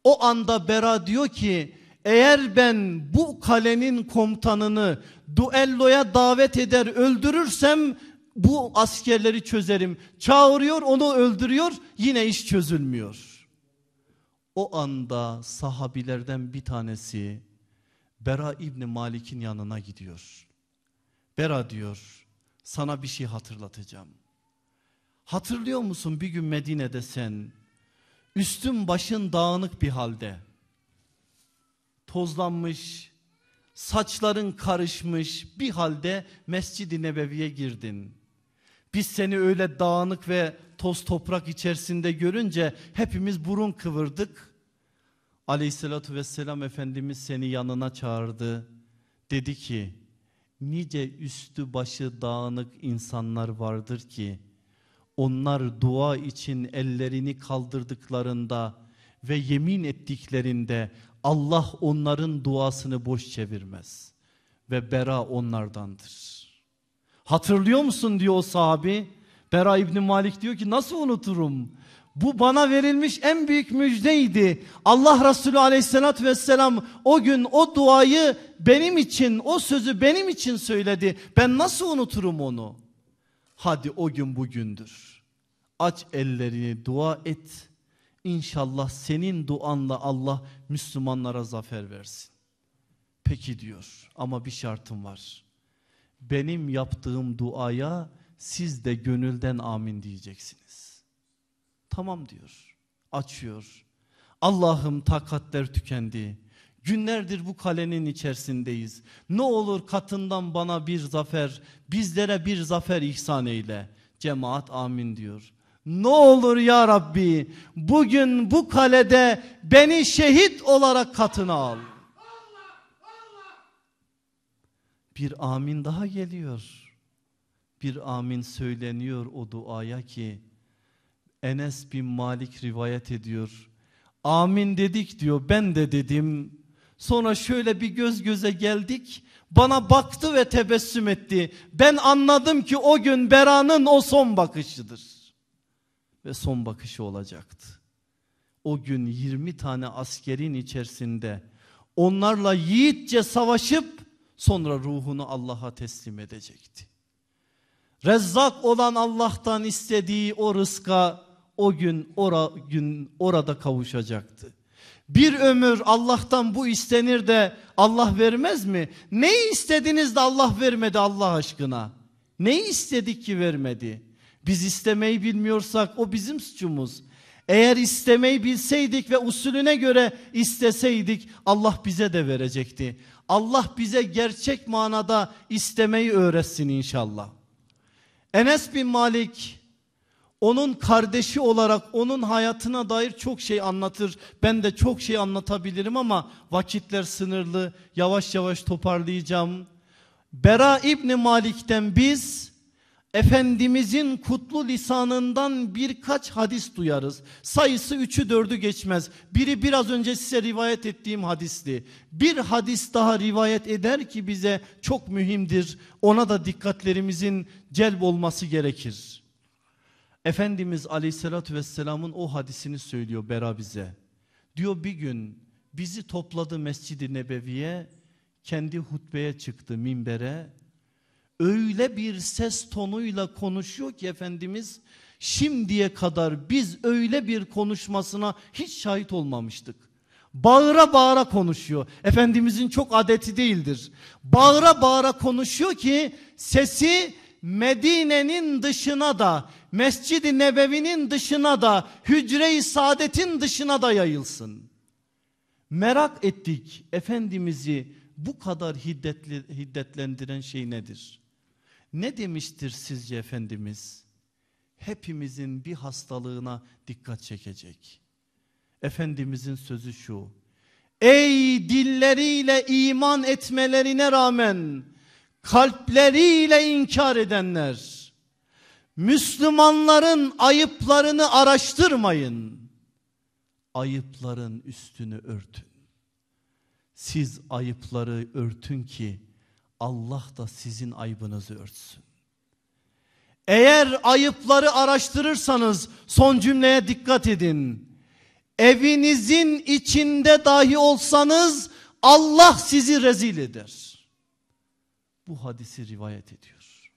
O anda Bera diyor ki eğer ben bu kalenin komutanını duelloya davet eder öldürürsem bu askerleri çözerim. Çağırıyor onu öldürüyor yine iş çözülmüyor. O anda sahabilerden bir tanesi Bera İbni Malik'in yanına gidiyor. Bera diyor sana bir şey hatırlatacağım. Hatırlıyor musun bir gün Medine'de sen üstün başın dağınık bir halde tozlanmış, saçların karışmış bir halde Mescid-i Nebevi'ye girdin. Biz seni öyle dağınık ve toz toprak içerisinde görünce hepimiz burun kıvırdık. Aleyhissalatü vesselam Efendimiz seni yanına çağırdı. Dedi ki nice üstü başı dağınık insanlar vardır ki onlar dua için ellerini kaldırdıklarında ve yemin ettiklerinde Allah onların duasını boş çevirmez ve bera onlardandır. Hatırlıyor musun diyor o sahabi. Bera İbni Malik diyor ki nasıl unuturum? Bu bana verilmiş en büyük müjdeydi. Allah Resulü aleyhissalatü vesselam o gün o duayı benim için o sözü benim için söyledi. Ben nasıl unuturum onu? Hadi o gün bugündür. Aç ellerini dua et. İnşallah senin duanla Allah Müslümanlara zafer versin. Peki diyor ama bir şartım var. Benim yaptığım duaya siz de gönülden amin diyeceksiniz. Tamam diyor. Açıyor. Allah'ım takatler tükendi. Günlerdir bu kalenin içerisindeyiz. Ne olur katından bana bir zafer, bizlere bir zafer ihsan eyle. Cemaat amin diyor. Ne olur ya Rabbi bugün bu kalede beni şehit olarak katına al. Bir amin daha geliyor. Bir amin söyleniyor o duaya ki Enes bin Malik rivayet ediyor. Amin dedik diyor ben de dedim. Sonra şöyle bir göz göze geldik. Bana baktı ve tebessüm etti. Ben anladım ki o gün Bera'nın o son bakışıdır. Ve son bakışı olacaktı. O gün 20 tane askerin içerisinde onlarla yiğitçe savaşıp sonra ruhunu Allah'a teslim edecekti. Rezzak olan Allah'tan istediği o rızka o gün, ora, gün orada kavuşacaktı. Bir ömür Allah'tan bu istenir de Allah vermez mi? Ne istediniz de Allah vermedi Allah aşkına? Ne istedik ki vermedi? Biz istemeyi bilmiyorsak o bizim suçumuz. Eğer istemeyi bilseydik ve usulüne göre isteseydik Allah bize de verecekti. Allah bize gerçek manada istemeyi öğretsin inşallah. Enes bin Malik onun kardeşi olarak onun hayatına dair çok şey anlatır. Ben de çok şey anlatabilirim ama vakitler sınırlı. Yavaş yavaş toparlayacağım. Bera İbni Malik'ten biz Efendimizin kutlu lisanından birkaç hadis duyarız. Sayısı üçü dördü geçmez. Biri biraz önce size rivayet ettiğim hadisti. Bir hadis daha rivayet eder ki bize çok mühimdir. Ona da dikkatlerimizin celb olması gerekir. Efendimiz aleyhissalatü vesselamın o hadisini söylüyor Bera bize. Diyor bir gün bizi topladı Mescid-i Nebevi'ye kendi hutbeye çıktı minbere öyle bir ses tonuyla konuşuyor ki Efendimiz şimdiye kadar biz öyle bir konuşmasına hiç şahit olmamıştık. Bağıra bağıra konuşuyor. Efendimizin çok adeti değildir. Bağıra bağıra konuşuyor ki sesi Medine'nin dışına da Mescid-i Nebevi'nin dışına da Hücre-i Saadet'in dışına da yayılsın. Merak ettik Efendimiz'i bu kadar hiddetli, hiddetlendiren şey nedir? Ne demiştir sizce Efendimiz? Hepimizin bir hastalığına dikkat çekecek. Efendimizin sözü şu. Ey dilleriyle iman etmelerine rağmen kalpleriyle inkar edenler. Müslümanların ayıplarını araştırmayın. Ayıpların üstünü örtün. Siz ayıpları örtün ki Allah da sizin ayıbınızı örtsün. Eğer ayıpları araştırırsanız son cümleye dikkat edin. Evinizin içinde dahi olsanız Allah sizi rezil eder. Bu hadisi rivayet ediyor.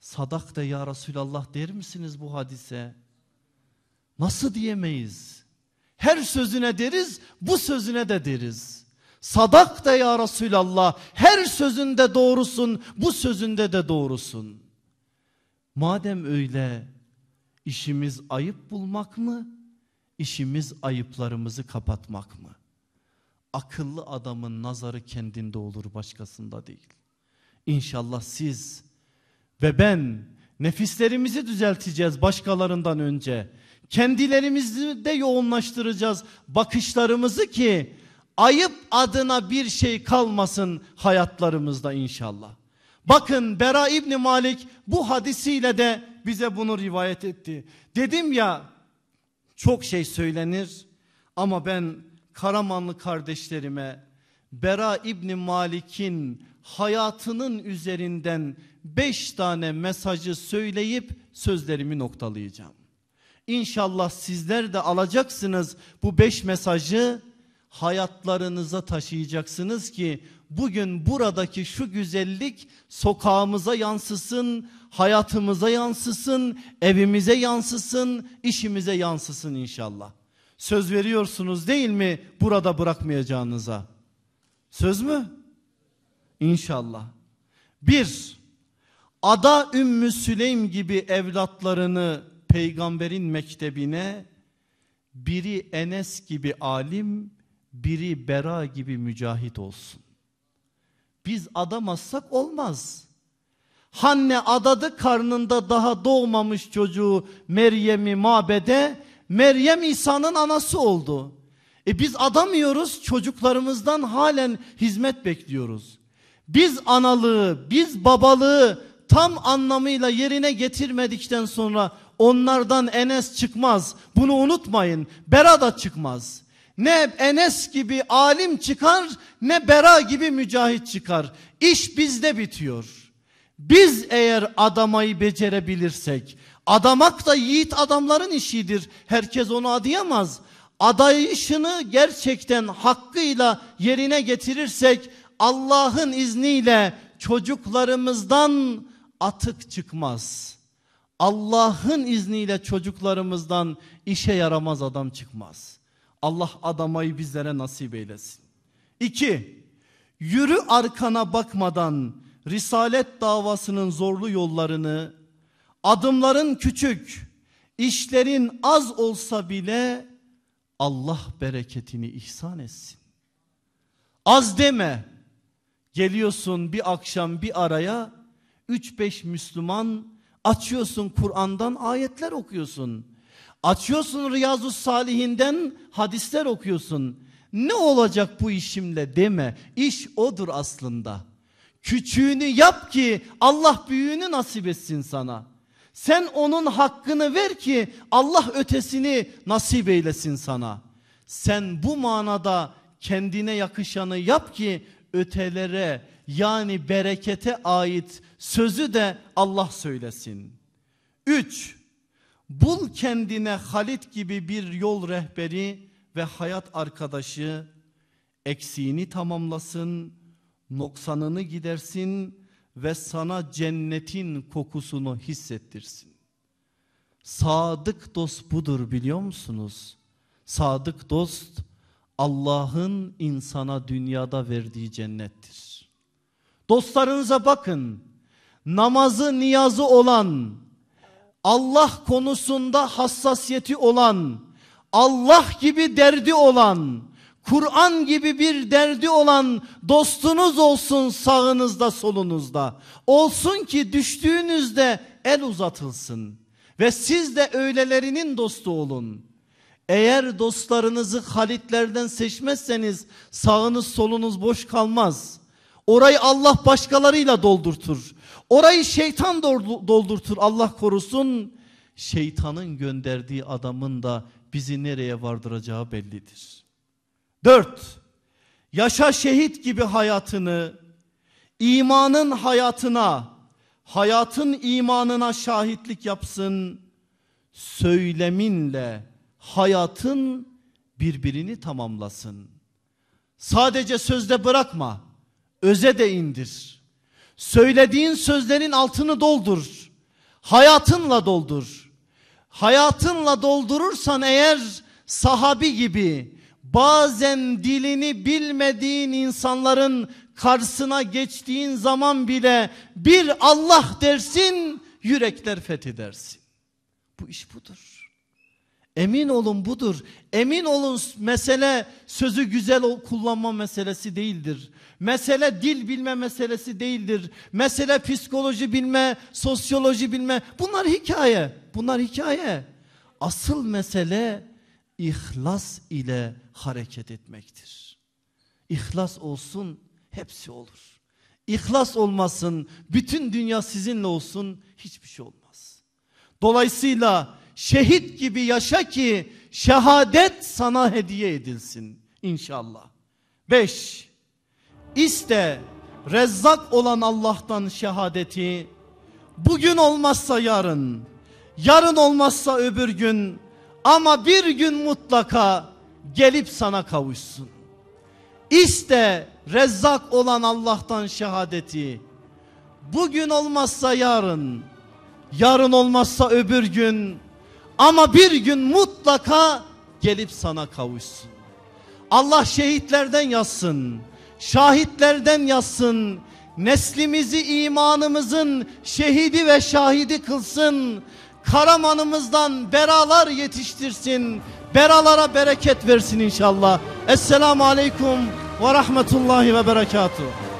Sadak da ya Resulallah der misiniz bu hadise? Nasıl diyemeyiz? Her sözüne deriz, bu sözüne de deriz. Sadak da ya Resulallah her sözünde doğrusun bu sözünde de doğrusun. Madem öyle işimiz ayıp bulmak mı? İşimiz ayıplarımızı kapatmak mı? Akıllı adamın nazarı kendinde olur başkasında değil. İnşallah siz ve ben Nefislerimizi düzelteceğiz başkalarından önce. Kendilerimizi de yoğunlaştıracağız bakışlarımızı ki ayıp adına bir şey kalmasın hayatlarımızda inşallah. Bakın Bera İbni Malik bu hadisiyle de bize bunu rivayet etti. Dedim ya çok şey söylenir ama ben Karamanlı kardeşlerime Bera İbni Malik'in hayatının üzerinden beş tane mesajı söyleyip sözlerimi noktalayacağım. İnşallah sizler de alacaksınız bu beş mesajı hayatlarınıza taşıyacaksınız ki bugün buradaki şu güzellik sokağımıza yansısın, hayatımıza yansısın, evimize yansısın, işimize yansısın inşallah. Söz veriyorsunuz değil mi burada bırakmayacağınıza? Söz mü? İnşallah. Bir, Ada Ümmü Süleym gibi evlatlarını peygamberin mektebine, biri Enes gibi alim, biri Bera gibi mücahit olsun. Biz adamazsak olmaz. Hanne adadı karnında daha doğmamış çocuğu Meryem'i mabede, Meryem İsa'nın anası oldu. E biz adamıyoruz çocuklarımızdan halen hizmet bekliyoruz. Biz analığı, biz babalığı tam anlamıyla yerine getirmedikten sonra onlardan Enes çıkmaz. Bunu unutmayın. Bera da çıkmaz. Ne Enes gibi alim çıkar ne Bera gibi mücahit çıkar. İş bizde bitiyor. Biz eğer adamayı becerebilirsek, adamak da yiğit adamların işidir. Herkes onu adayamaz. Adayışını gerçekten hakkıyla yerine getirirsek Allah'ın izniyle çocuklarımızdan atık çıkmaz. Allah'ın izniyle çocuklarımızdan işe yaramaz adam çıkmaz. Allah adamayı bizlere nasip eylesin. İki, yürü arkana bakmadan Risalet davasının zorlu yollarını, adımların küçük, işlerin az olsa bile Allah bereketini ihsan etsin. Az deme, geliyorsun bir akşam bir araya, üç beş Müslüman açıyorsun Kur'an'dan ayetler okuyorsun. Açıyorsun Riyazu Salihinden hadisler okuyorsun. Ne olacak bu işimle deme. İş odur aslında. Küçüğünü yap ki Allah büyüğünü nasip etsin sana. Sen onun hakkını ver ki Allah ötesini nasip eylesin sana. Sen bu manada kendine yakışanı yap ki ötelere yani berekete ait sözü de Allah söylesin. 3. Bul kendine Halit gibi bir yol rehberi ve hayat arkadaşı eksiğini tamamlasın, noksanını gidersin ve sana cennetin kokusunu hissettirsin. Sadık dost budur biliyor musunuz? Sadık dost Allah'ın insana dünyada verdiği cennettir. Dostlarınıza bakın. Namazı niyazı olan, Allah konusunda hassasiyeti olan, Allah gibi derdi olan, Kur'an gibi bir derdi olan dostunuz olsun sağınızda solunuzda. Olsun ki düştüğünüzde el uzatılsın. Ve siz de öylelerinin dostu olun. Eğer dostlarınızı halitlerden seçmezseniz sağınız solunuz boş kalmaz. Orayı Allah başkalarıyla doldurtur. Orayı şeytan doldurtur Allah korusun. Şeytanın gönderdiği adamın da bizi nereye vardıracağı bellidir. Dört, yaşa şehit gibi hayatını, imanın hayatına, hayatın imanına şahitlik yapsın. Söyleminle hayatın birbirini tamamlasın. Sadece sözde bırakma, öze de indir. Söylediğin sözlerin altını doldur. Hayatınla doldur. Hayatınla doldurursan eğer sahabi gibi bazen dilini bilmediğin insanların karşısına geçtiğin zaman bile bir Allah dersin yürekler fethedersin. Bu iş budur. Emin olun budur. Emin olun mesele sözü güzel kullanma meselesi değildir. Mesele dil bilme meselesi değildir. Mesele psikoloji bilme, sosyoloji bilme. Bunlar hikaye. Bunlar hikaye. Asıl mesele ihlas ile hareket etmektir. İhlas olsun hepsi olur. İhlas olmasın bütün dünya sizinle olsun hiçbir şey olmaz. Dolayısıyla şehit gibi yaşa ki şehadet sana hediye edilsin inşallah. Beş, iste rezzak olan Allah'tan şehadeti bugün olmazsa yarın, yarın olmazsa öbür gün ama bir gün mutlaka gelip sana kavuşsun. İste rezzak olan Allah'tan şehadeti bugün olmazsa yarın, yarın olmazsa öbür gün ama bir gün mutlaka gelip sana kavuşsun. Allah şehitlerden yazsın. Şahitlerden yazsın. Neslimizi imanımızın şehidi ve şahidi kılsın. Karamanımızdan beralar yetiştirsin. Beralara bereket versin inşallah. Esselamu Aleyküm ve Rahmetullahi ve Berekatuhu.